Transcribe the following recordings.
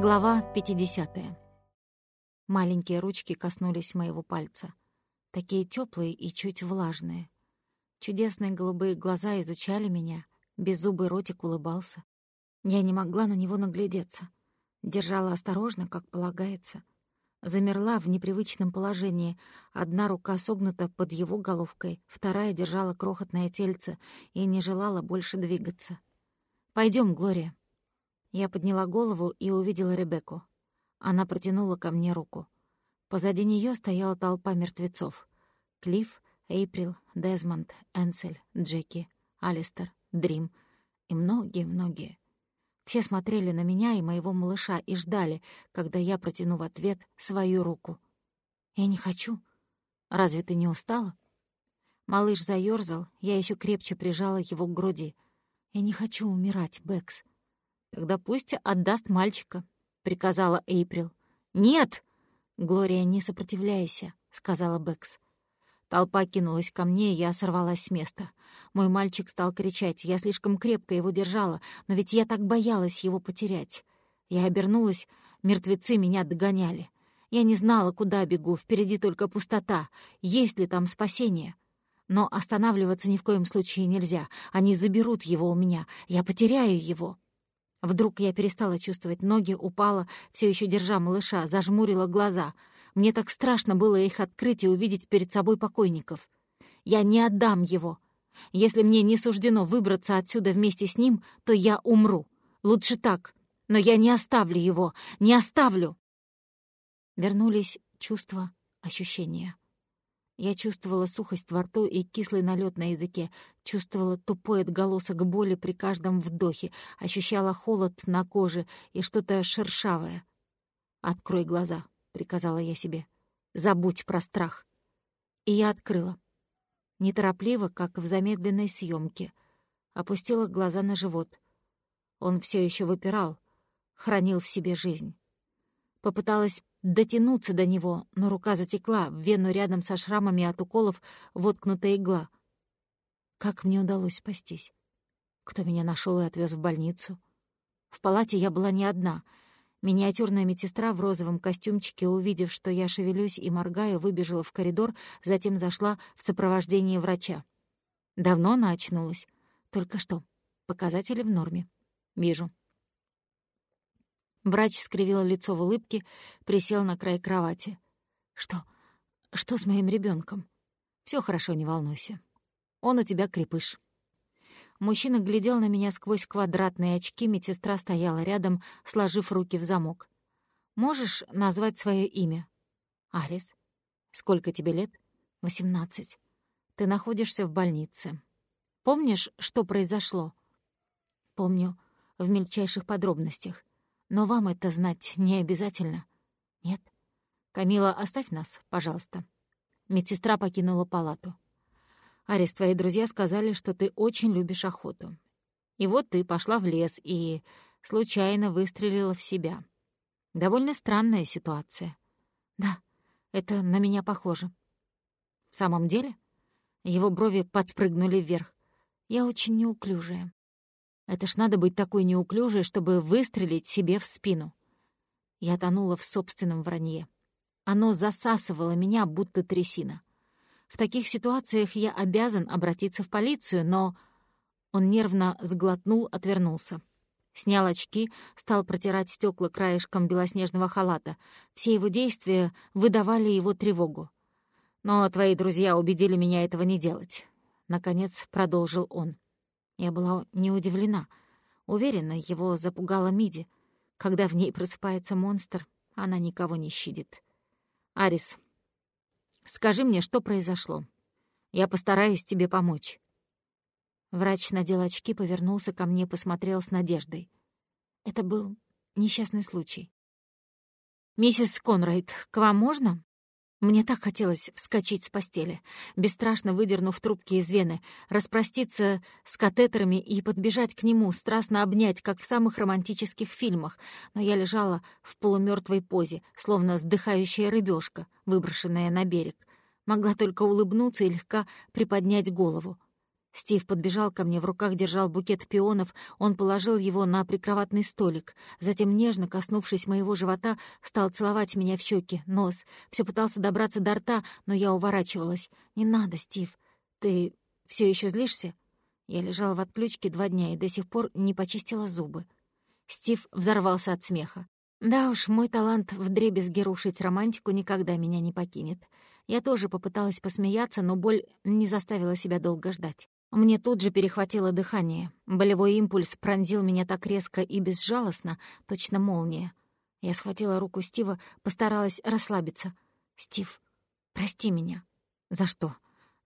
Глава 50. Маленькие ручки коснулись моего пальца. Такие теплые и чуть влажные. Чудесные голубые глаза изучали меня, беззубый ротик улыбался. Я не могла на него наглядеться. Держала осторожно, как полагается. Замерла в непривычном положении. Одна рука согнута под его головкой, вторая держала крохотное тельце и не желала больше двигаться. Пойдем, Глория», я подняла голову и увидела Ребекку. Она протянула ко мне руку. Позади нее стояла толпа мертвецов. Клифф, Эйприл, Дезмонд, Энсель, Джеки, Алистер, Дрим и многие-многие. Все смотрели на меня и моего малыша и ждали, когда я протяну в ответ свою руку. «Я не хочу. Разве ты не устала?» Малыш заёрзал, я еще крепче прижала его к груди. «Я не хочу умирать, Бэкс. «Тогда пусть отдаст мальчика», — приказала Эйприл. «Нет!» «Глория, не сопротивляйся», — сказала Бэкс. Толпа кинулась ко мне, и я сорвалась с места. Мой мальчик стал кричать. Я слишком крепко его держала, но ведь я так боялась его потерять. Я обернулась, мертвецы меня догоняли. Я не знала, куда бегу, впереди только пустота. Есть ли там спасение? Но останавливаться ни в коем случае нельзя. Они заберут его у меня. Я потеряю его. Вдруг я перестала чувствовать ноги, упала, все еще держа малыша, зажмурила глаза. Мне так страшно было их открыть и увидеть перед собой покойников. Я не отдам его. Если мне не суждено выбраться отсюда вместе с ним, то я умру. Лучше так. Но я не оставлю его, не оставлю. Вернулись чувства, ощущения. Я чувствовала сухость во рту и кислый налет на языке, чувствовала тупой отголосок боли при каждом вдохе, ощущала холод на коже и что-то шершавое. «Открой глаза», — приказала я себе. «Забудь про страх». И я открыла. Неторопливо, как в замедленной съемке, опустила глаза на живот. Он все еще выпирал, хранил в себе жизнь. Попыталась дотянуться до него, но рука затекла, в вену рядом со шрамами от уколов воткнута игла. Как мне удалось спастись? Кто меня нашел и отвез в больницу? В палате я была не одна. Миниатюрная медсестра в розовом костюмчике, увидев, что я шевелюсь и моргаю, выбежала в коридор, затем зашла в сопровождении врача. Давно она очнулась. Только что. Показатели в норме. Вижу. Врач скривил лицо в улыбке, присел на край кровати. «Что? Что с моим ребенком? Все хорошо, не волнуйся. Он у тебя крепыш». Мужчина глядел на меня сквозь квадратные очки, медсестра стояла рядом, сложив руки в замок. «Можешь назвать свое имя?» «Арис. Сколько тебе лет?» «Восемнадцать. Ты находишься в больнице. Помнишь, что произошло?» «Помню. В мельчайших подробностях. Но вам это знать не обязательно. Нет? Камила, оставь нас, пожалуйста. Медсестра покинула палату. Арис, твои друзья сказали, что ты очень любишь охоту. И вот ты пошла в лес и случайно выстрелила в себя. Довольно странная ситуация. Да, это на меня похоже. В самом деле? Его брови подпрыгнули вверх. Я очень неуклюжая. Это ж надо быть такой неуклюжей, чтобы выстрелить себе в спину. Я тонула в собственном вранье. Оно засасывало меня, будто трясина. В таких ситуациях я обязан обратиться в полицию, но... Он нервно сглотнул, отвернулся. Снял очки, стал протирать стекла краешком белоснежного халата. Все его действия выдавали его тревогу. «Но твои друзья убедили меня этого не делать», — наконец продолжил он. Я была не удивлена. Уверена, его запугала Миди. Когда в ней просыпается монстр, она никого не щадит. «Арис, скажи мне, что произошло. Я постараюсь тебе помочь». Врач надел очки, повернулся ко мне, посмотрел с надеждой. Это был несчастный случай. «Миссис Конрайт, к вам можно?» Мне так хотелось вскочить с постели, бесстрашно выдернув трубки из вены, распроститься с катетерами и подбежать к нему, страстно обнять, как в самых романтических фильмах, но я лежала в полумертвой позе, словно сдыхающая рыбешка, выброшенная на берег. Могла только улыбнуться и легко приподнять голову. Стив подбежал ко мне, в руках держал букет пионов, он положил его на прикроватный столик, затем, нежно коснувшись моего живота, стал целовать меня в щеки, нос. Все пытался добраться до рта, но я уворачивалась. «Не надо, Стив. Ты все еще злишься?» Я лежала в отключке два дня и до сих пор не почистила зубы. Стив взорвался от смеха. Да уж, мой талант в дребезге рушить романтику никогда меня не покинет. Я тоже попыталась посмеяться, но боль не заставила себя долго ждать. Мне тут же перехватило дыхание. Болевой импульс пронзил меня так резко и безжалостно, точно молния. Я схватила руку Стива, постаралась расслабиться. «Стив, прости меня». «За что?»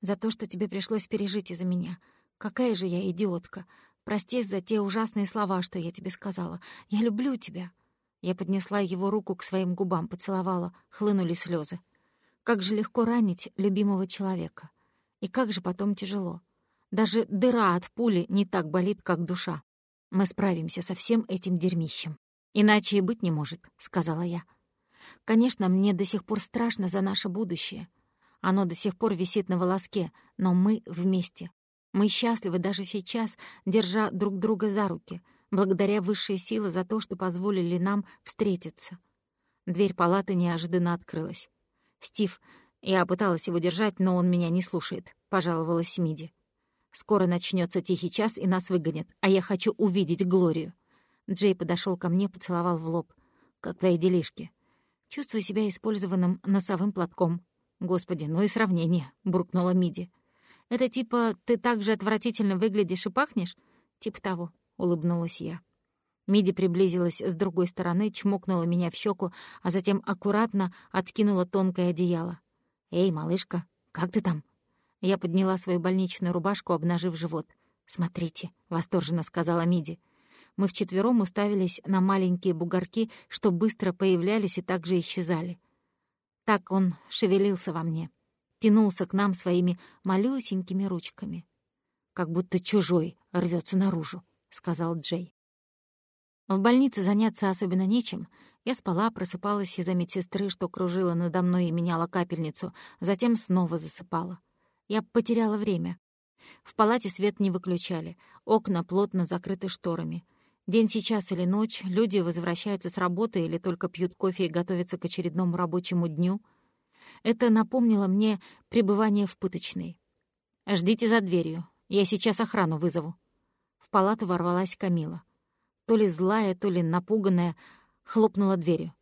«За то, что тебе пришлось пережить из-за меня. Какая же я идиотка. Прости за те ужасные слова, что я тебе сказала. Я люблю тебя». Я поднесла его руку к своим губам, поцеловала, хлынули слезы. Как же легко ранить любимого человека. И как же потом тяжело. Даже дыра от пули не так болит, как душа. Мы справимся со всем этим дерьмищем. Иначе и быть не может, — сказала я. Конечно, мне до сих пор страшно за наше будущее. Оно до сих пор висит на волоске, но мы вместе. Мы счастливы даже сейчас, держа друг друга за руки, благодаря высшей силы за то, что позволили нам встретиться. Дверь палаты неожиданно открылась. «Стив, я пыталась его держать, но он меня не слушает», — пожаловалась Миди. Скоро начнется тихий час, и нас выгонят, а я хочу увидеть Глорию». Джей подошел ко мне, поцеловал в лоб. «Как твои делишки?» «Чувствую себя использованным носовым платком». «Господи, ну и сравнение», — буркнула Миди. «Это типа ты так же отвратительно выглядишь и пахнешь?» «Типа того», — улыбнулась я. Миди приблизилась с другой стороны, чмокнула меня в щеку, а затем аккуратно откинула тонкое одеяло. «Эй, малышка, как ты там?» Я подняла свою больничную рубашку, обнажив живот. «Смотрите», — восторженно сказала Миди. Мы вчетвером уставились на маленькие бугорки, что быстро появлялись и также исчезали. Так он шевелился во мне, тянулся к нам своими малюсенькими ручками. «Как будто чужой рвется наружу», — сказал Джей. В больнице заняться особенно нечем. Я спала, просыпалась из-за медсестры, что кружила надо мной и меняла капельницу, затем снова засыпала. Я потеряла время. В палате свет не выключали, окна плотно закрыты шторами. День сейчас или ночь, люди возвращаются с работы или только пьют кофе и готовятся к очередному рабочему дню. Это напомнило мне пребывание в пыточной. «Ждите за дверью, я сейчас охрану вызову». В палату ворвалась Камила. То ли злая, то ли напуганная, хлопнула дверью.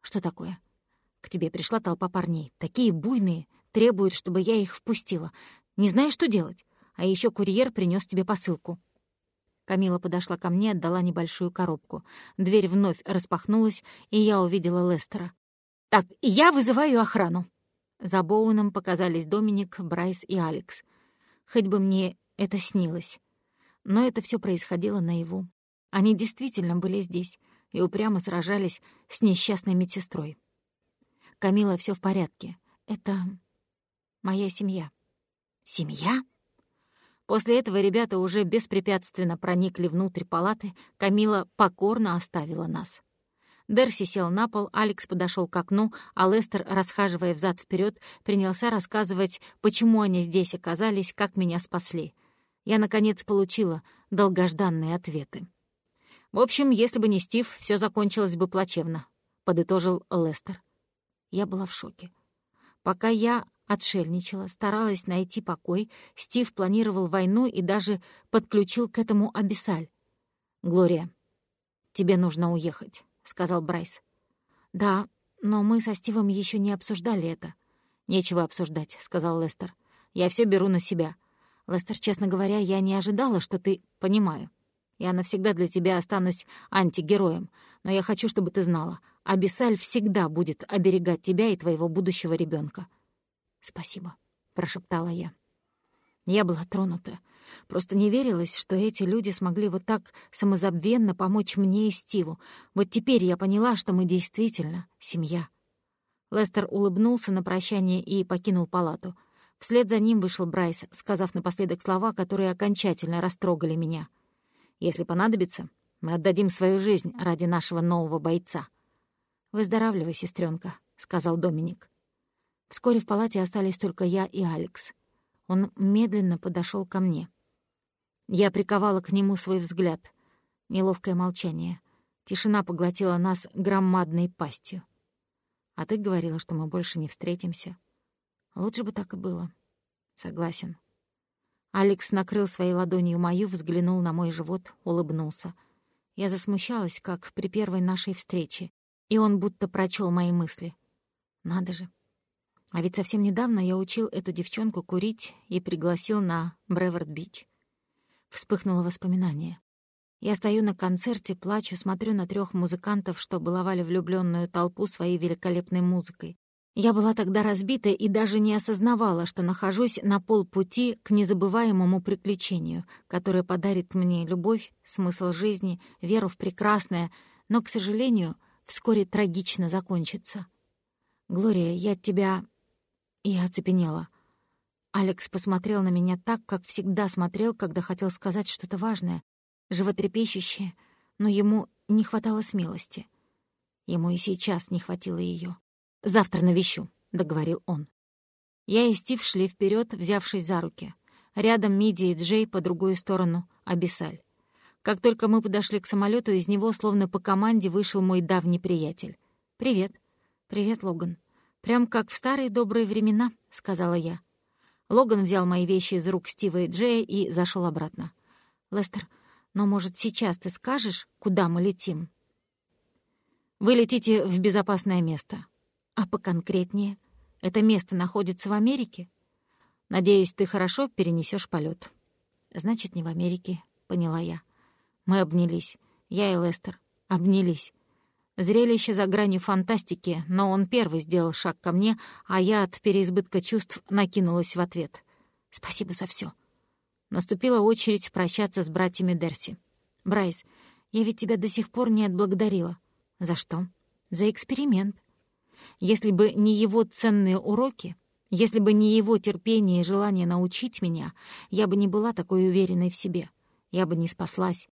«Что такое?» «К тебе пришла толпа парней, такие буйные, Требует, чтобы я их впустила. Не знаю, что делать. А еще курьер принес тебе посылку». Камила подошла ко мне, отдала небольшую коробку. Дверь вновь распахнулась, и я увидела Лестера. «Так, я вызываю охрану». За Боуном показались Доминик, Брайс и Алекс. Хоть бы мне это снилось. Но это все происходило наяву. Они действительно были здесь и упрямо сражались с несчастной медсестрой. «Камила, все в порядке. Это моя семья. Семья? После этого ребята уже беспрепятственно проникли внутрь палаты, Камила покорно оставила нас. Дерси сел на пол, Алекс подошел к окну, а Лестер, расхаживая взад вперед, принялся рассказывать, почему они здесь оказались, как меня спасли. Я, наконец, получила долгожданные ответы. «В общем, если бы не Стив, все закончилось бы плачевно», — подытожил Лестер. Я была в шоке. Пока я отшельничала, старалась найти покой, Стив планировал войну и даже подключил к этому Абиссаль. «Глория, тебе нужно уехать», — сказал Брайс. «Да, но мы со Стивом еще не обсуждали это». «Нечего обсуждать», — сказал Лестер. «Я все беру на себя». «Лестер, честно говоря, я не ожидала, что ты...» «Понимаю. Я навсегда для тебя останусь антигероем, но я хочу, чтобы ты знала, Абиссаль всегда будет оберегать тебя и твоего будущего ребенка. «Спасибо», — прошептала я. Я была тронута. Просто не верилось, что эти люди смогли вот так самозабвенно помочь мне и Стиву. Вот теперь я поняла, что мы действительно семья. Лестер улыбнулся на прощание и покинул палату. Вслед за ним вышел Брайс, сказав напоследок слова, которые окончательно растрогали меня. «Если понадобится, мы отдадим свою жизнь ради нашего нового бойца». «Выздоравливай, сестренка, сказал Доминик. Вскоре в палате остались только я и Алекс. Он медленно подошел ко мне. Я приковала к нему свой взгляд. Неловкое молчание. Тишина поглотила нас громадной пастью. А ты говорила, что мы больше не встретимся. Лучше бы так и было. Согласен. Алекс накрыл своей ладонью мою, взглянул на мой живот, улыбнулся. Я засмущалась, как при первой нашей встрече, и он будто прочел мои мысли. Надо же. А ведь совсем недавно я учил эту девчонку курить и пригласил на Бреверд-Бич. Вспыхнуло воспоминание. Я стою на концерте, плачу, смотрю на трех музыкантов, что баловали влюбленную толпу своей великолепной музыкой. Я была тогда разбита и даже не осознавала, что нахожусь на полпути к незабываемому приключению, которое подарит мне любовь, смысл жизни, веру в прекрасное, но, к сожалению, вскоре трагично закончится. «Глория, я тебя...» Я оцепенела. Алекс посмотрел на меня так, как всегда смотрел, когда хотел сказать что-то важное, животрепещущее, но ему не хватало смелости. Ему и сейчас не хватило ее. «Завтра навещу», — договорил он. Я и Стив шли вперед, взявшись за руки. Рядом Миди и Джей, по другую сторону — Абисаль. Как только мы подошли к самолету, из него, словно по команде, вышел мой давний приятель. «Привет». «Привет, Логан». «Прям как в старые добрые времена», — сказала я. Логан взял мои вещи из рук Стива и Джея и зашел обратно. «Лестер, но, может, сейчас ты скажешь, куда мы летим?» «Вы летите в безопасное место. А поконкретнее, это место находится в Америке? Надеюсь, ты хорошо перенесешь полет. Значит, не в Америке, поняла я. Мы обнялись. Я и Лестер обнялись. Зрелище за гранью фантастики, но он первый сделал шаг ко мне, а я от переизбытка чувств накинулась в ответ. «Спасибо за все. Наступила очередь прощаться с братьями Дерси. «Брайс, я ведь тебя до сих пор не отблагодарила». «За что?» «За эксперимент. Если бы не его ценные уроки, если бы не его терпение и желание научить меня, я бы не была такой уверенной в себе. Я бы не спаслась.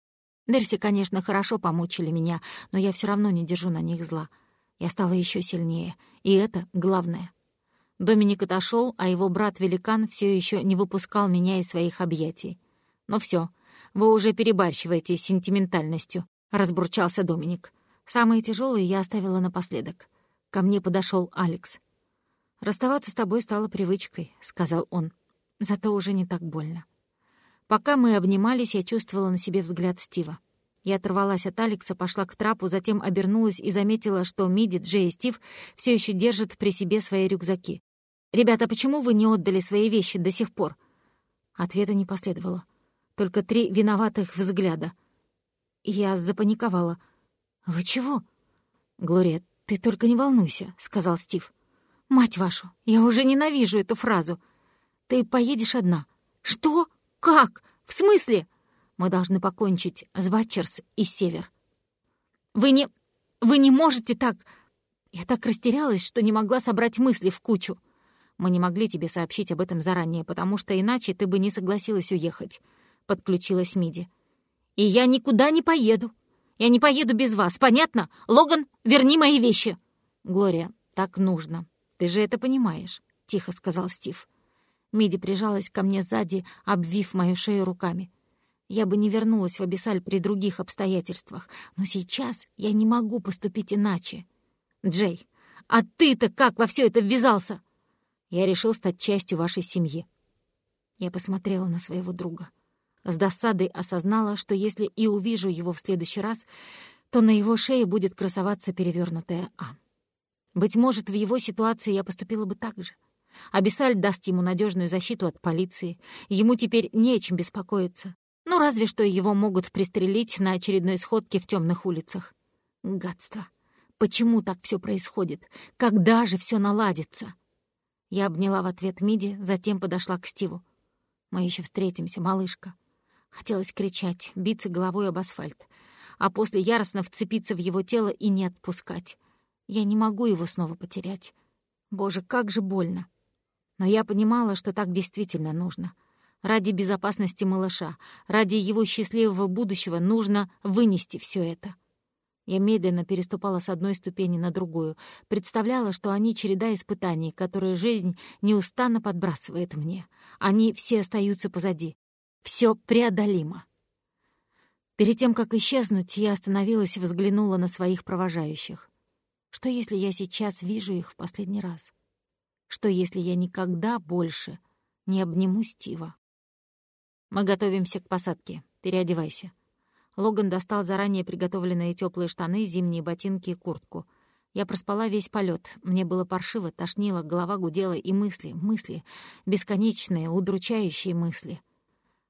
Дерси, конечно, хорошо помучили меня, но я все равно не держу на них зла. Я стала еще сильнее, и это главное. Доминик отошел, а его брат-великан все еще не выпускал меня из своих объятий. «Ну все, вы уже перебарщиваете сентиментальностью», — разбурчался Доминик. «Самые тяжелые я оставила напоследок». Ко мне подошел Алекс. «Расставаться с тобой стало привычкой», — сказал он. «Зато уже не так больно». Пока мы обнимались, я чувствовала на себе взгляд Стива. Я оторвалась от Алекса, пошла к трапу, затем обернулась и заметила, что Миди, Джей и Стив все еще держат при себе свои рюкзаки. «Ребята, почему вы не отдали свои вещи до сих пор?» Ответа не последовало. Только три виноватых взгляда. Я запаниковала. «Вы чего?» «Глория, ты только не волнуйся», — сказал Стив. «Мать вашу, я уже ненавижу эту фразу. Ты поедешь одна». «Что?» «Как? В смысле?» «Мы должны покончить с Батчерс и Север». «Вы не... вы не можете так...» Я так растерялась, что не могла собрать мысли в кучу. Мы не могли тебе сообщить об этом заранее, потому что иначе ты бы не согласилась уехать», — подключилась Миди. «И я никуда не поеду. Я не поеду без вас, понятно? Логан, верни мои вещи!» «Глория, так нужно. Ты же это понимаешь», — тихо сказал Стив. Миди прижалась ко мне сзади, обвив мою шею руками. Я бы не вернулась в Абиссаль при других обстоятельствах, но сейчас я не могу поступить иначе. «Джей, а ты-то как во все это ввязался?» Я решил стать частью вашей семьи. Я посмотрела на своего друга. С досадой осознала, что если и увижу его в следующий раз, то на его шее будет красоваться перевернутая «А». Быть может, в его ситуации я поступила бы так же. Абиссаль даст ему надежную защиту от полиции. Ему теперь не о чем беспокоиться. Ну, разве что его могут пристрелить на очередной сходке в темных улицах. Гадство. Почему так все происходит? Когда же все наладится? Я обняла в ответ Миди, затем подошла к Стиву. «Мы еще встретимся, малышка». Хотелось кричать, биться головой об асфальт, а после яростно вцепиться в его тело и не отпускать. Я не могу его снова потерять. Боже, как же больно. Но я понимала, что так действительно нужно. Ради безопасности малыша, ради его счастливого будущего нужно вынести все это. Я медленно переступала с одной ступени на другую, представляла, что они череда испытаний, которые жизнь неустанно подбрасывает мне. Они все остаются позади. Все преодолимо. Перед тем, как исчезнуть, я остановилась и взглянула на своих провожающих. Что, если я сейчас вижу их в последний раз? Что, если я никогда больше не обниму Стива? Мы готовимся к посадке. Переодевайся. Логан достал заранее приготовленные теплые штаны, зимние ботинки и куртку. Я проспала весь полет. Мне было паршиво, тошнило, голова гудела, и мысли, мысли, бесконечные, удручающие мысли.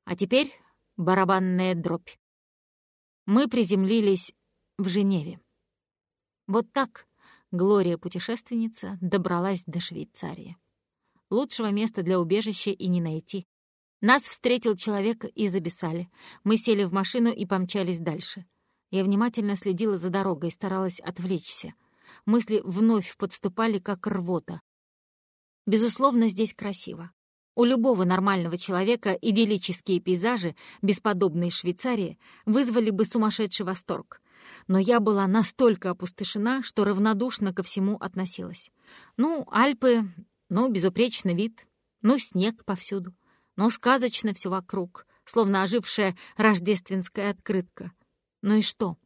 А теперь барабанная дробь. Мы приземлились в Женеве. Вот так Глория-путешественница добралась до Швейцарии. Лучшего места для убежища и не найти. Нас встретил человек из Абиссали. Мы сели в машину и помчались дальше. Я внимательно следила за дорогой, старалась отвлечься. Мысли вновь подступали, как рвота. Безусловно, здесь красиво. У любого нормального человека идиллические пейзажи бесподобной Швейцарии вызвали бы сумасшедший восторг. Но я была настолько опустошена, что равнодушно ко всему относилась. Ну, Альпы, ну, безупречный вид, ну, снег повсюду. Но сказочно все вокруг, словно ожившая рождественская открытка. Ну и что?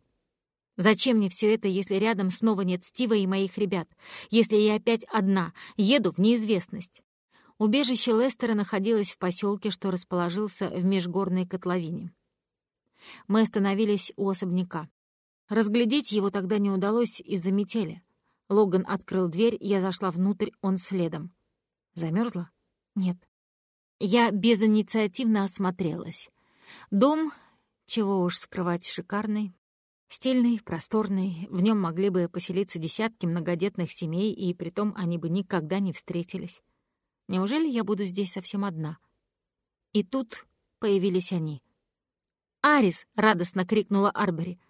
Зачем мне все это, если рядом снова нет Стива и моих ребят? Если я опять одна, еду в неизвестность? Убежище Лестера находилось в поселке, что расположился в межгорной котловине. Мы остановились у особняка. Разглядеть его тогда не удалось из-за метели. Логан открыл дверь, я зашла внутрь, он следом. Замерзла? Нет. Я безинициативно осмотрелась. Дом, чего уж скрывать, шикарный. Стильный, просторный, в нем могли бы поселиться десятки многодетных семей, и притом они бы никогда не встретились. Неужели я буду здесь совсем одна? И тут появились они. «Арис!» — радостно крикнула Арбери.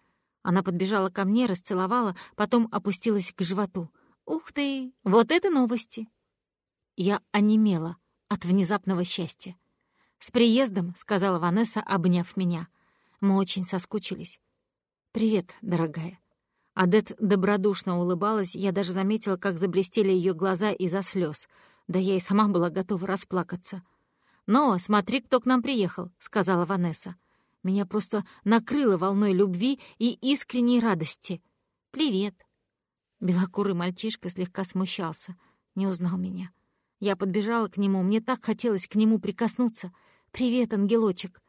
Она подбежала ко мне, расцеловала, потом опустилась к животу. «Ух ты! Вот это новости!» Я онемела от внезапного счастья. «С приездом», — сказала Ванесса, обняв меня. Мы очень соскучились. «Привет, дорогая». Адет добродушно улыбалась, я даже заметила, как заблестели ее глаза из-за слез. Да я и сама была готова расплакаться. «Но смотри, кто к нам приехал», — сказала Ванесса. Меня просто накрыло волной любви и искренней радости. «Привет». Белокурый мальчишка слегка смущался, не узнал меня. Я подбежала к нему, мне так хотелось к нему прикоснуться. «Привет, ангелочек!»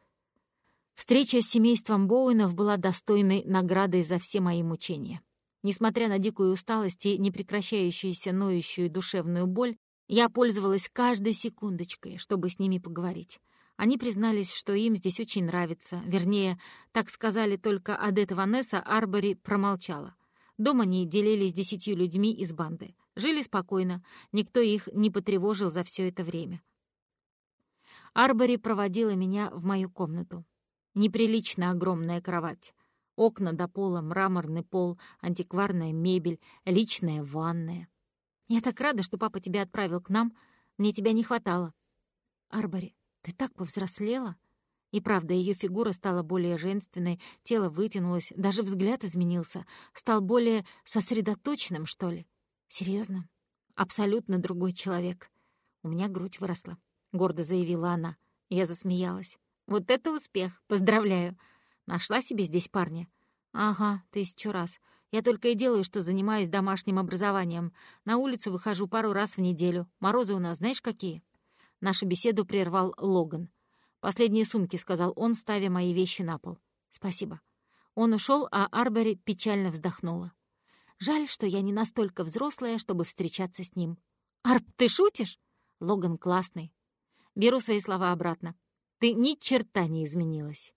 Встреча с семейством Боуинов была достойной наградой за все мои мучения. Несмотря на дикую усталость и непрекращающуюся ноющую душевную боль, я пользовалась каждой секундочкой, чтобы с ними поговорить. Они признались, что им здесь очень нравится. Вернее, так сказали только Адетта Ванесса, Арбори промолчала. Дома они делились десятью людьми из банды. Жили спокойно, никто их не потревожил за все это время. Арбори проводила меня в мою комнату. Неприлично огромная кровать. Окна до пола, мраморный пол, антикварная мебель, личная ванная. Я так рада, что папа тебя отправил к нам. Мне тебя не хватало. Арбори, ты так повзрослела. И правда, ее фигура стала более женственной, тело вытянулось, даже взгляд изменился, стал более сосредоточенным, что ли. Серьезно? Абсолютно другой человек. У меня грудь выросла, гордо заявила она. Я засмеялась. Вот это успех! Поздравляю! Нашла себе здесь парня? Ага, тысячу раз. Я только и делаю, что занимаюсь домашним образованием. На улицу выхожу пару раз в неделю. Морозы у нас знаешь какие? Нашу беседу прервал Логан. «Последние сумки», — сказал он, ставя мои вещи на пол. «Спасибо». Он ушел, а Арбери печально вздохнула. Жаль, что я не настолько взрослая, чтобы встречаться с ним. «Арп, ты шутишь?» Логан классный. Беру свои слова обратно. Ты ни черта не изменилась.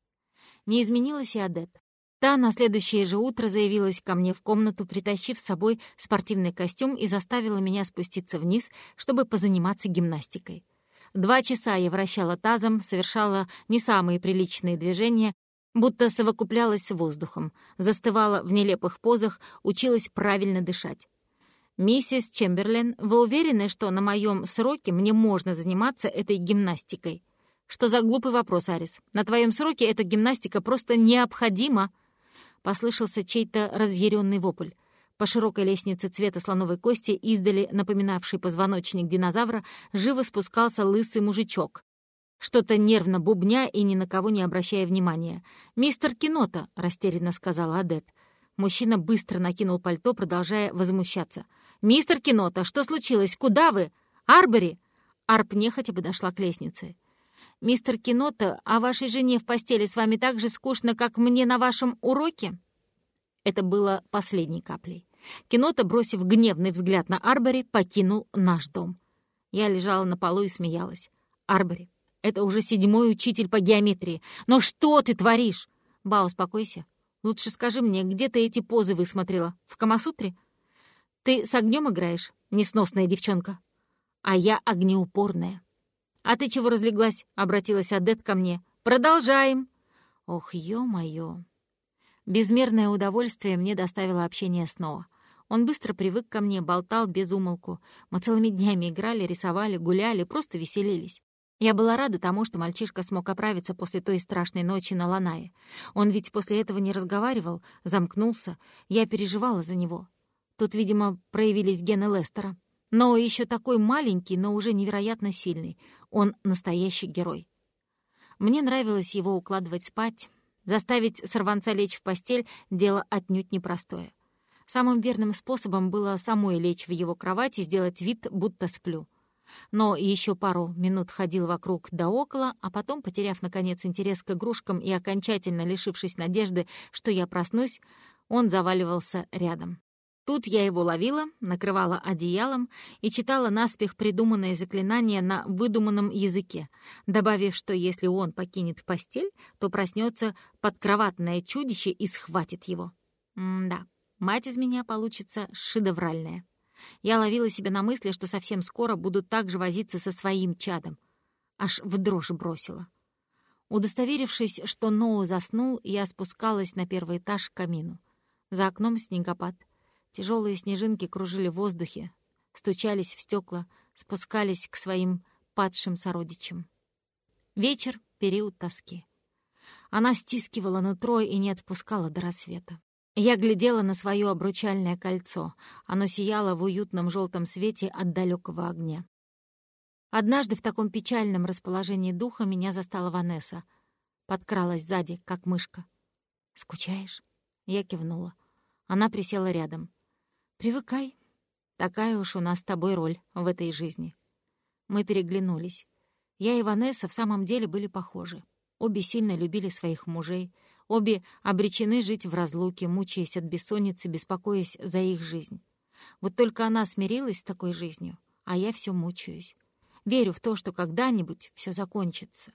Не изменилась и Адет. Та на следующее же утро заявилась ко мне в комнату, притащив с собой спортивный костюм и заставила меня спуститься вниз, чтобы позаниматься гимнастикой. Два часа я вращала тазом, совершала не самые приличные движения, будто совокуплялась с воздухом, застывала в нелепых позах, училась правильно дышать. «Миссис Чемберлен, вы уверены, что на моем сроке мне можно заниматься этой гимнастикой?» «Что за глупый вопрос, Арис? На твоем сроке эта гимнастика просто необходима!» Послышался чей-то разъяренный вопль. По широкой лестнице цвета слоновой кости, издали напоминавший позвоночник динозавра, живо спускался лысый мужичок. что-то нервно бубня и ни на кого не обращая внимания. «Мистер Кинота», — растерянно сказала Адет. Мужчина быстро накинул пальто, продолжая возмущаться. «Мистер Кинота, что случилось? Куда вы? Арбори?» Арп нехотя подошла к лестнице. «Мистер Кинота, а вашей жене в постели с вами так же скучно, как мне на вашем уроке?» Это было последней каплей. Кинота, бросив гневный взгляд на Арбори, покинул наш дом. Я лежала на полу и смеялась. «Арбори, это уже седьмой учитель по геометрии. Но что ты творишь?» «Ба, успокойся. Лучше скажи мне, где ты эти позы высмотрела? В Камасутре?» «Ты с огнем играешь, несносная девчонка?» «А я огнеупорная». «А ты чего разлеглась?» — обратилась Адет ко мне. «Продолжаем». «Ох, ё-моё!» Безмерное удовольствие мне доставило общение с Ноа. Он быстро привык ко мне, болтал без умолку. Мы целыми днями играли, рисовали, гуляли, просто веселились. Я была рада тому, что мальчишка смог оправиться после той страшной ночи на Ланае. Он ведь после этого не разговаривал, замкнулся. Я переживала за него. Тут, видимо, проявились гены Лестера. Но еще такой маленький, но уже невероятно сильный. Он настоящий герой. Мне нравилось его укладывать спать, Заставить сорванца лечь в постель — дело отнюдь непростое. Самым верным способом было самой лечь в его кровать и сделать вид, будто сплю. Но еще пару минут ходил вокруг да около, а потом, потеряв, наконец, интерес к игрушкам и окончательно лишившись надежды, что я проснусь, он заваливался рядом. Тут я его ловила, накрывала одеялом и читала наспех придуманное заклинание на выдуманном языке, добавив, что если он покинет постель, то проснется подкроватное чудище и схватит его. М-да, мать из меня получится шедевральная. Я ловила себя на мысли, что совсем скоро буду так же возиться со своим чадом. Аж в дрожь бросила. Удостоверившись, что Ноу заснул, я спускалась на первый этаж к камину. За окном снегопад — Тяжелые снежинки кружили в воздухе, стучались в стекла, спускались к своим падшим сородичам. Вечер — период тоски. Она стискивала нутро и не отпускала до рассвета. Я глядела на свое обручальное кольцо. Оно сияло в уютном желтом свете от далекого огня. Однажды в таком печальном расположении духа меня застала Ванесса. Подкралась сзади, как мышка. «Скучаешь?» Я кивнула. Она присела рядом. «Привыкай. Такая уж у нас с тобой роль в этой жизни». Мы переглянулись. Я и Ванесса в самом деле были похожи. Обе сильно любили своих мужей, обе обречены жить в разлуке, мучаясь от бессонницы, беспокоясь за их жизнь. Вот только она смирилась с такой жизнью, а я все мучаюсь. Верю в то, что когда-нибудь все закончится.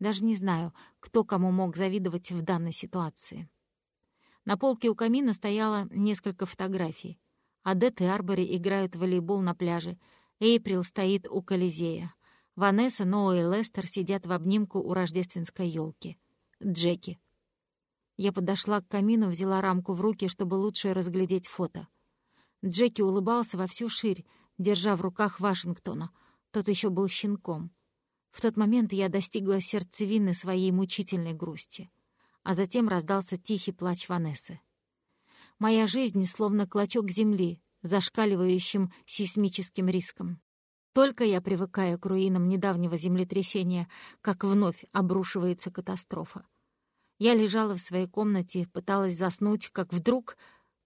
Даже не знаю, кто кому мог завидовать в данной ситуации. На полке у камина стояло несколько фотографий. Адет и Арбори играют в волейбол на пляже. Эйприл стоит у Колизея. Ванесса, Ноа и Лестер сидят в обнимку у рождественской елки. Джеки. Я подошла к камину, взяла рамку в руки, чтобы лучше разглядеть фото. Джеки улыбался во всю ширь, держа в руках Вашингтона. Тот еще был щенком. В тот момент я достигла сердцевины своей мучительной грусти а затем раздался тихий плач Ванессы. Моя жизнь словно клочок земли, зашкаливающим сейсмическим риском. Только я привыкаю к руинам недавнего землетрясения, как вновь обрушивается катастрофа. Я лежала в своей комнате, пыталась заснуть, как вдруг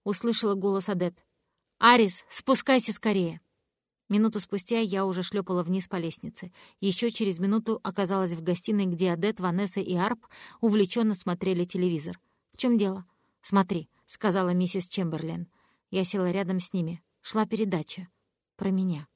услышала голос Адет. «Арис, спускайся скорее!» Минуту спустя я уже шлепала вниз по лестнице. Еще через минуту оказалась в гостиной, где Адет, Ванесса и Арп увлеченно смотрели телевизор. «В чем дело?» «Смотри», — сказала миссис Чемберлен. Я села рядом с ними. Шла передача. Про меня.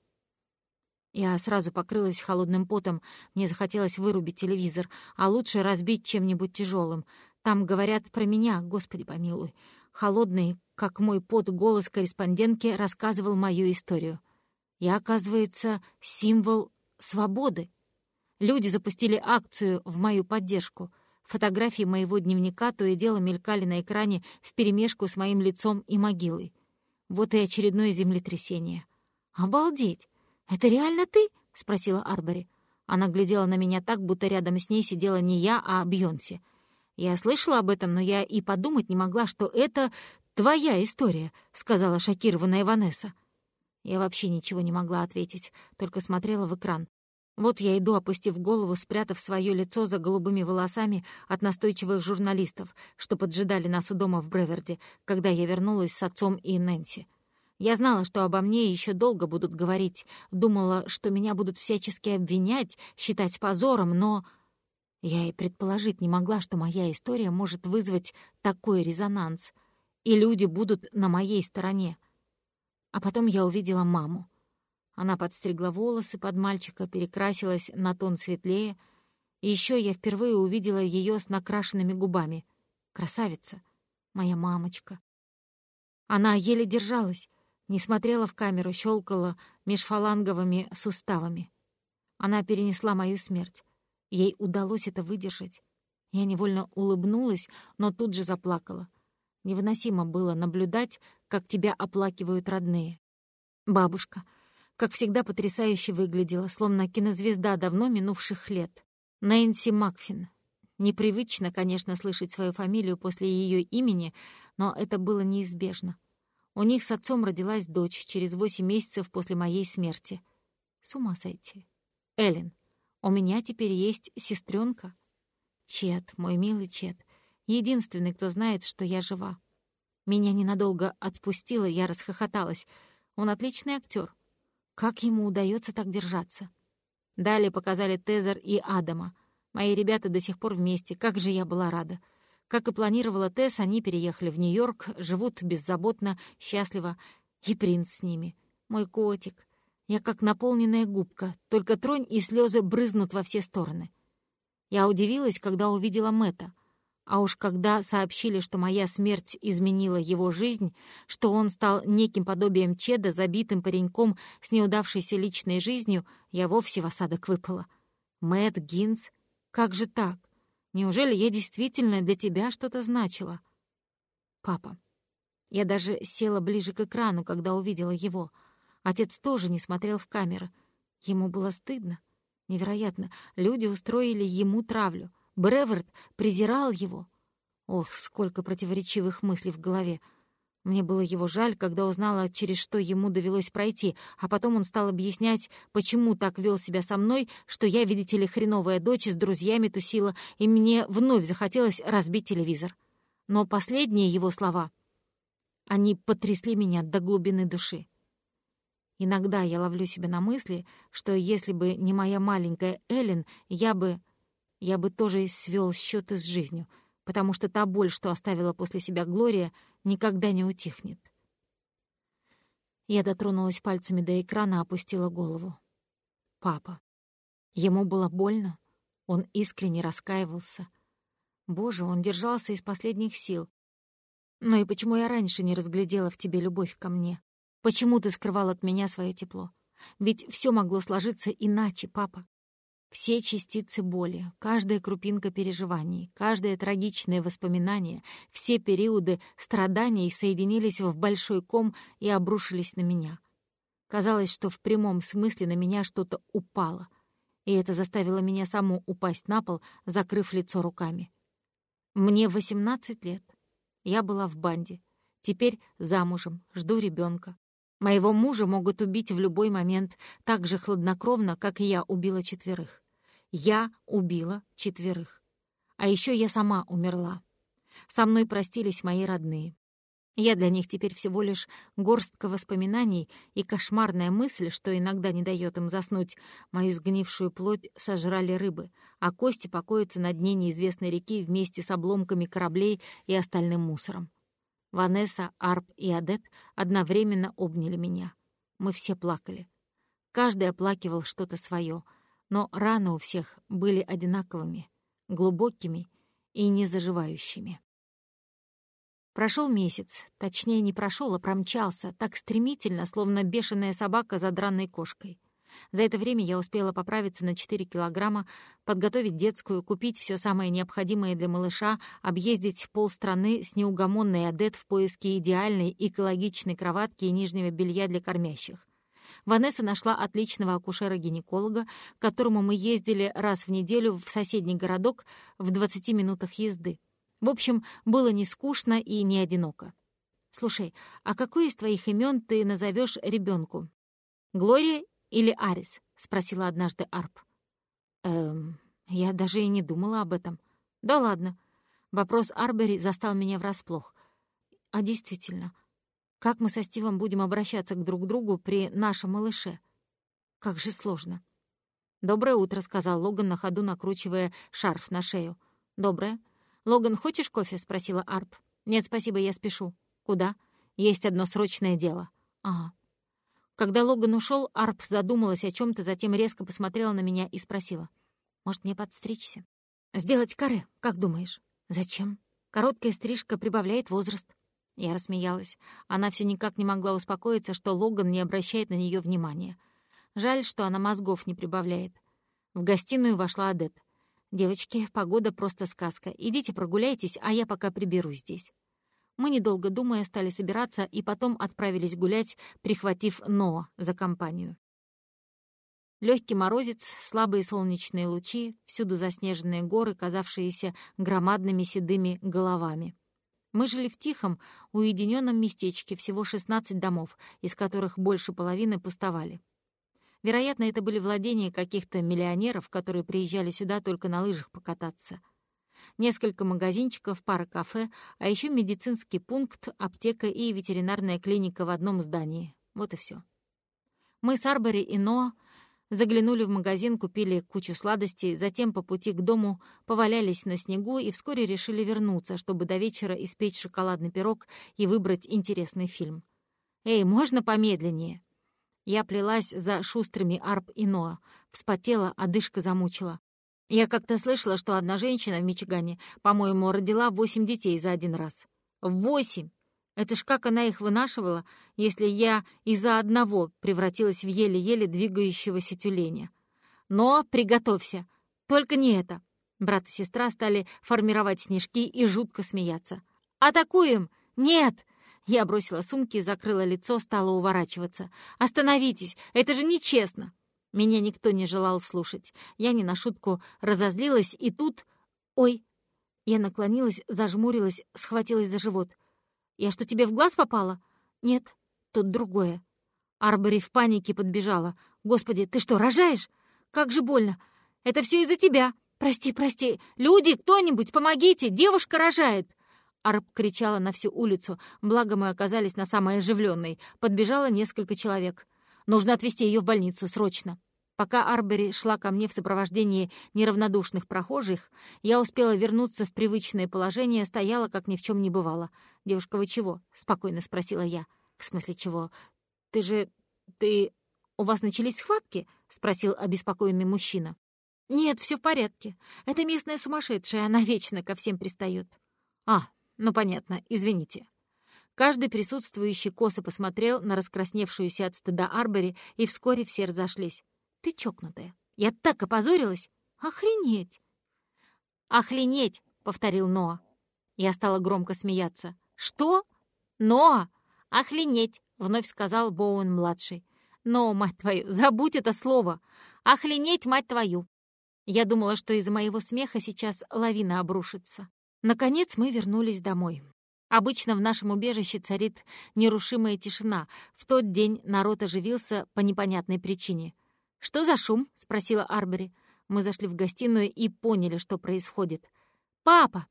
Я сразу покрылась холодным потом. Мне захотелось вырубить телевизор, а лучше разбить чем-нибудь тяжелым. Там говорят про меня, господи помилуй. Холодный, как мой пот, голос корреспондентки рассказывал мою историю. Я, оказывается, символ свободы. Люди запустили акцию в мою поддержку. Фотографии моего дневника то и дело мелькали на экране вперемешку с моим лицом и могилой. Вот и очередное землетрясение. «Обалдеть! Это реально ты?» — спросила Арбори. Она глядела на меня так, будто рядом с ней сидела не я, а Бьонси. Я слышала об этом, но я и подумать не могла, что это твоя история, — сказала шокированная Ванесса. Я вообще ничего не могла ответить, только смотрела в экран. Вот я иду, опустив голову, спрятав свое лицо за голубыми волосами от настойчивых журналистов, что поджидали нас у дома в Бреверде, когда я вернулась с отцом и Нэнси. Я знала, что обо мне еще долго будут говорить, думала, что меня будут всячески обвинять, считать позором, но... Я и предположить не могла, что моя история может вызвать такой резонанс, и люди будут на моей стороне. А потом я увидела маму. Она подстригла волосы под мальчика, перекрасилась на тон светлее. И еще я впервые увидела ее с накрашенными губами. Красавица, моя мамочка. Она еле держалась, не смотрела в камеру, щелкала межфаланговыми суставами. Она перенесла мою смерть. Ей удалось это выдержать. Я невольно улыбнулась, но тут же заплакала. Невыносимо было наблюдать, как тебя оплакивают родные. Бабушка — как всегда потрясающе выглядела, словно кинозвезда давно минувших лет. Нэнси Макфин. Непривычно, конечно, слышать свою фамилию после ее имени, но это было неизбежно. У них с отцом родилась дочь через восемь месяцев после моей смерти. С ума сойти. Эллен, у меня теперь есть сестренка. Чет, мой милый Чет, единственный, кто знает, что я жива. Меня ненадолго отпустило, я расхохоталась. Он отличный актер. Как ему удается так держаться? Далее показали Тезер и Адама. Мои ребята до сих пор вместе, как же я была рада. Как и планировала Тесс, они переехали в Нью-Йорк, живут беззаботно, счастливо. И принц с ними. Мой котик. Я как наполненная губка, только тронь и слезы брызнут во все стороны. Я удивилась, когда увидела Мэтта. А уж когда сообщили, что моя смерть изменила его жизнь, что он стал неким подобием Чеда, забитым пареньком с неудавшейся личной жизнью, я вовсе в осадок выпала. Мэтт Гинс, как же так? Неужели я действительно для тебя что-то значила? Папа. Я даже села ближе к экрану, когда увидела его. Отец тоже не смотрел в камеры. Ему было стыдно. Невероятно, люди устроили ему травлю. Бреверт презирал его. Ох, сколько противоречивых мыслей в голове. Мне было его жаль, когда узнала, через что ему довелось пройти, а потом он стал объяснять, почему так вел себя со мной, что я, видите ли, хреновая дочь с друзьями тусила, и мне вновь захотелось разбить телевизор. Но последние его слова, они потрясли меня до глубины души. Иногда я ловлю себя на мысли, что если бы не моя маленькая Эллен, я бы я бы тоже свел счеты с жизнью, потому что та боль, что оставила после себя Глория, никогда не утихнет. Я дотронулась пальцами до экрана, опустила голову. Папа. Ему было больно. Он искренне раскаивался. Боже, он держался из последних сил. Но и почему я раньше не разглядела в тебе любовь ко мне? Почему ты скрывал от меня свое тепло? Ведь все могло сложиться иначе, папа. Все частицы боли, каждая крупинка переживаний, каждое трагичное воспоминание, все периоды страданий соединились в большой ком и обрушились на меня. Казалось, что в прямом смысле на меня что-то упало, и это заставило меня саму упасть на пол, закрыв лицо руками. Мне 18 лет. Я была в банде. Теперь замужем, жду ребенка. Моего мужа могут убить в любой момент, так же хладнокровно, как я убила четверых. Я убила четверых. А еще я сама умерла. Со мной простились мои родные. Я для них теперь всего лишь горстка воспоминаний и кошмарная мысль, что иногда не дает им заснуть. Мою сгнившую плоть сожрали рыбы, а кости покоятся на дне неизвестной реки вместе с обломками кораблей и остальным мусором. Ванесса, Арп и Адет одновременно обняли меня. Мы все плакали. Каждый оплакивал что-то свое, но раны у всех были одинаковыми, глубокими и незаживающими. Прошел месяц, точнее не прошел, а промчался, так стремительно, словно бешеная собака за дранной кошкой. За это время я успела поправиться на 4 килограмма, подготовить детскую, купить все самое необходимое для малыша, объездить полстраны с неугомонной адет в поиске идеальной экологичной кроватки и нижнего белья для кормящих. Ванесса нашла отличного акушера-гинеколога, к которому мы ездили раз в неделю в соседний городок в 20 минутах езды. В общем, было не скучно и не одиноко. «Слушай, а какое из твоих имен ты назовешь ребенку? Глория или Арис?» — спросила однажды Арп. Эм, я даже и не думала об этом. Да ладно. Вопрос Арбери застал меня врасплох. А действительно, как мы со Стивом будем обращаться к друг другу при нашем малыше? Как же сложно. «Доброе утро», — сказал Логан на ходу, накручивая шарф на шею. «Доброе. Логан, хочешь кофе?» — спросила Арп. «Нет, спасибо, я спешу». «Куда?» «Есть одно срочное дело». «Ага». Когда Логан ушел, Арп задумалась о чем то затем резко посмотрела на меня и спросила. «Может, мне подстричься?» «Сделать каре, как думаешь?» «Зачем?» «Короткая стрижка прибавляет возраст». Я рассмеялась. Она все никак не могла успокоиться, что Логан не обращает на нее внимания. Жаль, что она мозгов не прибавляет. В гостиную вошла Адет. «Девочки, погода просто сказка. Идите прогуляйтесь, а я пока приберусь здесь». Мы, недолго думая, стали собираться и потом отправились гулять, прихватив Ноа за компанию. Легкий морозец, слабые солнечные лучи, всюду заснеженные горы, казавшиеся громадными седыми головами. Мы жили в тихом, уединенном местечке, всего 16 домов, из которых больше половины пустовали. Вероятно, это были владения каких-то миллионеров, которые приезжали сюда только на лыжах покататься. Несколько магазинчиков, пара кафе, а еще медицинский пункт, аптека и ветеринарная клиника в одном здании. Вот и все. Мы с Арбори и Ноа заглянули в магазин, купили кучу сладостей, затем по пути к дому повалялись на снегу и вскоре решили вернуться, чтобы до вечера испечь шоколадный пирог и выбрать интересный фильм. «Эй, можно помедленнее?» Я плелась за шустрыми Арп и Ноа, вспотела, одышка замучила. Я как-то слышала, что одна женщина в Мичигане, по-моему, родила восемь детей за один раз. Восемь! Это ж как она их вынашивала, если я из-за одного превратилась в еле-еле двигающегося тюленя. Но приготовься, только не это. Брат и сестра стали формировать снежки и жутко смеяться. «Атакуем! Нет! Я бросила сумки, закрыла лицо, стала уворачиваться. «Остановитесь! Это же нечестно!» Меня никто не желал слушать. Я не на шутку разозлилась, и тут... «Ой!» Я наклонилась, зажмурилась, схватилась за живот. «Я что, тебе в глаз попала?» «Нет, тут другое». Арбори в панике подбежала. «Господи, ты что, рожаешь? Как же больно! Это все из-за тебя! Прости, прости! Люди, кто-нибудь, помогите! Девушка рожает!» Арб кричала на всю улицу, благо мы оказались на самой оживленной. Подбежало несколько человек. «Нужно отвезти ее в больницу, срочно!» Пока Арбери шла ко мне в сопровождении неравнодушных прохожих, я успела вернуться в привычное положение, стояла, как ни в чем не бывало. «Девушка, вы чего?» — спокойно спросила я. «В смысле чего? Ты же... ты... У вас начались схватки?» — спросил обеспокоенный мужчина. «Нет, все в порядке. Это местная сумасшедшая, она вечно ко всем пристает. «А, ну, понятно, извините. Каждый присутствующий косо посмотрел на раскрасневшуюся от стыда Арбери, и вскоре все разошлись. «Ты чокнутая. Я так опозорилась! Охренеть!» «Охренеть!» — повторил Ноа. Я стала громко смеяться. «Что? Ноа? Охренеть!» — вновь сказал Боуэн-младший. «Но, мать твою, забудь это слово! Охренеть, мать твою!» Я думала, что из-за моего смеха сейчас лавина обрушится. Наконец мы вернулись домой. Обычно в нашем убежище царит нерушимая тишина. В тот день народ оживился по непонятной причине. «Что за шум?» — спросила Арбери. Мы зашли в гостиную и поняли, что происходит. «Папа!»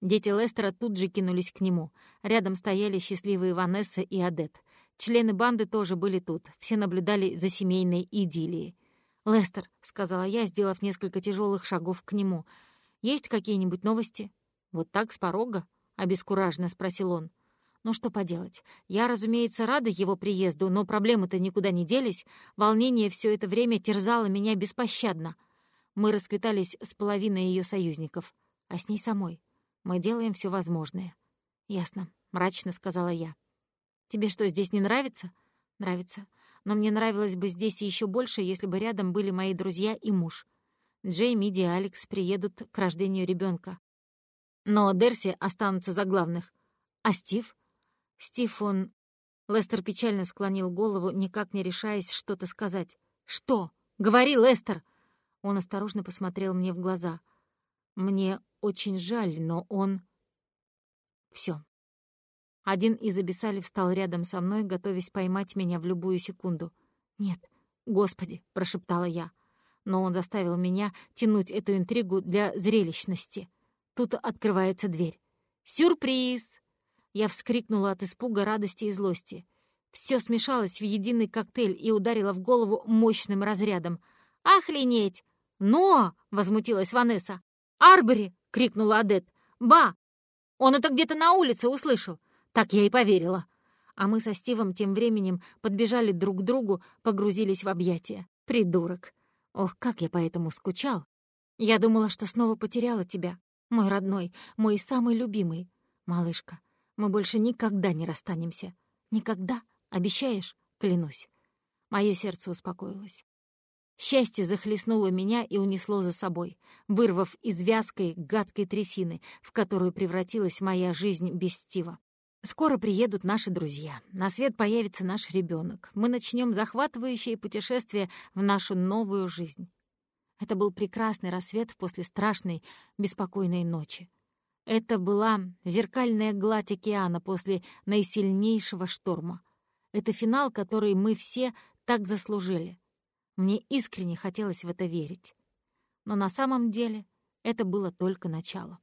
Дети Лестера тут же кинулись к нему. Рядом стояли счастливые Ванесса и Адет. Члены банды тоже были тут. Все наблюдали за семейной идиллией. «Лестер», — сказала я, сделав несколько тяжелых шагов к нему, — «есть какие-нибудь новости?» «Вот так, с порога?» — обескураженно спросил он. «Ну что поделать? Я, разумеется, рада его приезду, но проблемы-то никуда не делись. Волнение все это время терзало меня беспощадно. Мы расквитались с половиной ее союзников, а с ней самой. Мы делаем все возможное». «Ясно», — мрачно сказала я. «Тебе что, здесь не нравится?» «Нравится. Но мне нравилось бы здесь еще больше, если бы рядом были мои друзья и муж. Джей, Миди и Алекс приедут к рождению ребенка. Но Дерси останутся за главных. А Стив? Стив, он... Лестер печально склонил голову, никак не решаясь что-то сказать. «Что? Говори, Лестер!» Он осторожно посмотрел мне в глаза. «Мне очень жаль, но он...» Все. Один из абиссалей встал рядом со мной, готовясь поймать меня в любую секунду. «Нет, Господи!» — прошептала я. Но он заставил меня тянуть эту интригу для зрелищности. Тут открывается дверь. «Сюрприз!» Я вскрикнула от испуга, радости и злости. Все смешалось в единый коктейль и ударило в голову мощным разрядом. «Охренеть!» «Но!» — возмутилась Ванесса. «Арбори!» — крикнула Адет. «Ба! Он это где-то на улице услышал!» Так я и поверила. А мы со Стивом тем временем подбежали друг к другу, погрузились в объятия. Придурок! Ох, как я по этому скучал! Я думала, что снова потеряла тебя, мой родной, мой самый любимый. Малышка, мы больше никогда не расстанемся. Никогда, обещаешь? Клянусь. Мое сердце успокоилось. Счастье захлестнуло меня и унесло за собой, вырвав из вязкой, гадкой трясины, в которую превратилась моя жизнь без Стива. Скоро приедут наши друзья, на свет появится наш ребенок. Мы начнем захватывающее путешествие в нашу новую жизнь. Это был прекрасный рассвет после страшной, беспокойной ночи. Это была зеркальная гладь океана после наисильнейшего шторма. Это финал, который мы все так заслужили. Мне искренне хотелось в это верить. Но на самом деле это было только начало.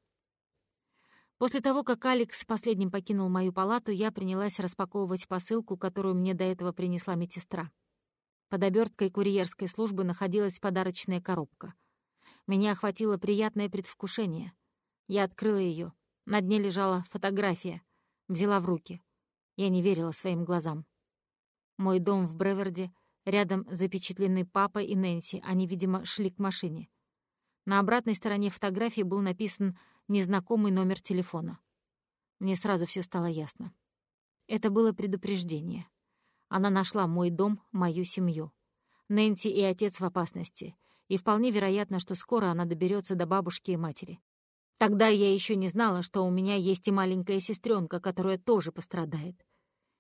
После того, как Алекс последним покинул мою палату, я принялась распаковывать посылку, которую мне до этого принесла медсестра. Под оберткой курьерской службы находилась подарочная коробка. Меня охватило приятное предвкушение. Я открыла ее. На дне лежала фотография. Взяла в руки. Я не верила своим глазам. Мой дом в Бреверде, рядом запечатлены папа и Нэнси. Они, видимо, шли к машине. На обратной стороне фотографии был написан незнакомый номер телефона. Мне сразу все стало ясно. Это было предупреждение. Она нашла мой дом, мою семью. Нэнси и отец в опасности, и вполне вероятно, что скоро она доберется до бабушки и матери. Тогда я еще не знала, что у меня есть и маленькая сестренка, которая тоже пострадает.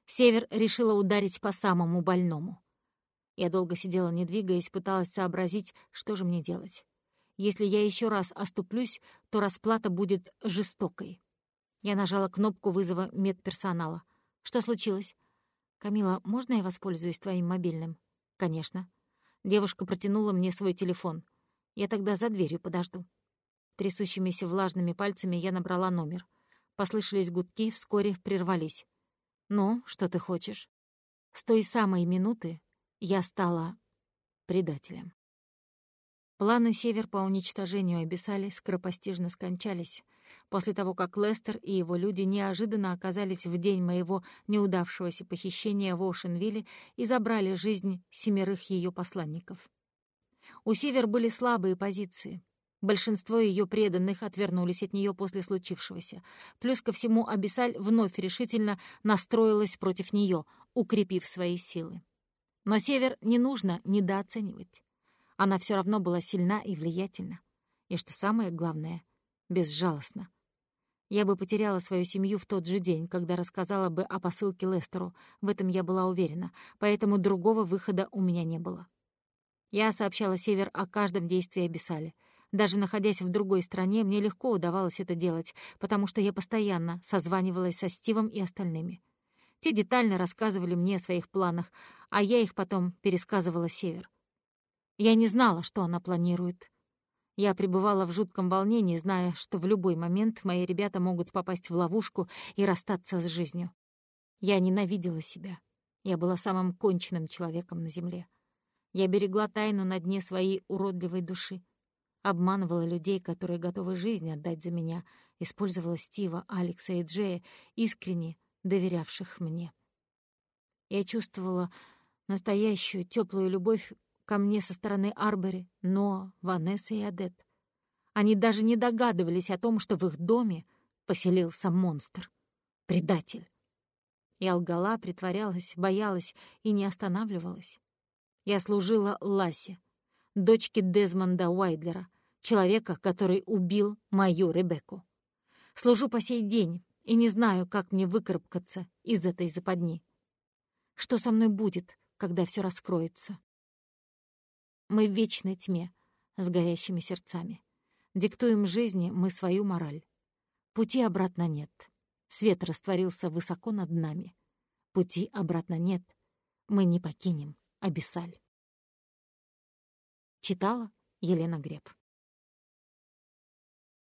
Север решила ударить по самому больному. Я долго сидела, не двигаясь, пыталась сообразить, что же мне делать. Если я еще раз оступлюсь, то расплата будет жестокой. Я нажала кнопку вызова медперсонала. Что случилось? «Камила, можно я воспользуюсь твоим мобильным?» «Конечно». Девушка протянула мне свой телефон. «Я тогда за дверью подожду». Трясущимися влажными пальцами я набрала номер. Послышались гудки, вскоре прервались. «Ну, что ты хочешь?» С той самой минуты я стала предателем. Планы Север по уничтожению Абиссали скоропостижно скончались, после того, как Лестер и его люди неожиданно оказались в день моего неудавшегося похищения в Оушенвилле и забрали жизнь семерых ее посланников. У Север были слабые позиции, Большинство ее преданных отвернулись от нее после случившегося. Плюс ко всему Абиссаль вновь решительно настроилась против нее, укрепив свои силы. Но Север не нужно недооценивать. Она все равно была сильна и влиятельна. И, что самое главное, безжалостна. Я бы потеряла свою семью в тот же день, когда рассказала бы о посылке Лестеру. В этом я была уверена, поэтому другого выхода у меня не было. Я сообщала Север о каждом действии Абиссали — даже находясь в другой стране, мне легко удавалось это делать, потому что я постоянно созванивалась со Стивом и остальными. Те детально рассказывали мне о своих планах, а я их потом пересказывала Север. Я не знала, что она планирует. Я пребывала в жутком волнении, зная, что в любой момент мои ребята могут попасть в ловушку и расстаться с жизнью. Я ненавидела себя. Я была самым конченным человеком на земле. Я берегла тайну на дне своей уродливой души. Обманывала людей, которые готовы жизнь отдать за меня, использовала Стива, Алекса и Джея, искренне доверявших мне. Я чувствовала настоящую теплую любовь ко мне со стороны Арбери, но Ванесса и Адет. Они даже не догадывались о том, что в их доме поселился монстр, предатель. Я лгала, притворялась, боялась и не останавливалась. Я служила Ласе, дочки Дезмонда Уайдлера, человека, который убил мою Ребекку. Служу по сей день и не знаю, как мне выкарабкаться из этой западни. Что со мной будет, когда все раскроется? Мы в вечной тьме, с горящими сердцами. Диктуем жизни мы свою мораль. Пути обратно нет. Свет растворился высоко над нами. Пути обратно нет. Мы не покинем Абиссаль. Читала Елена Греб.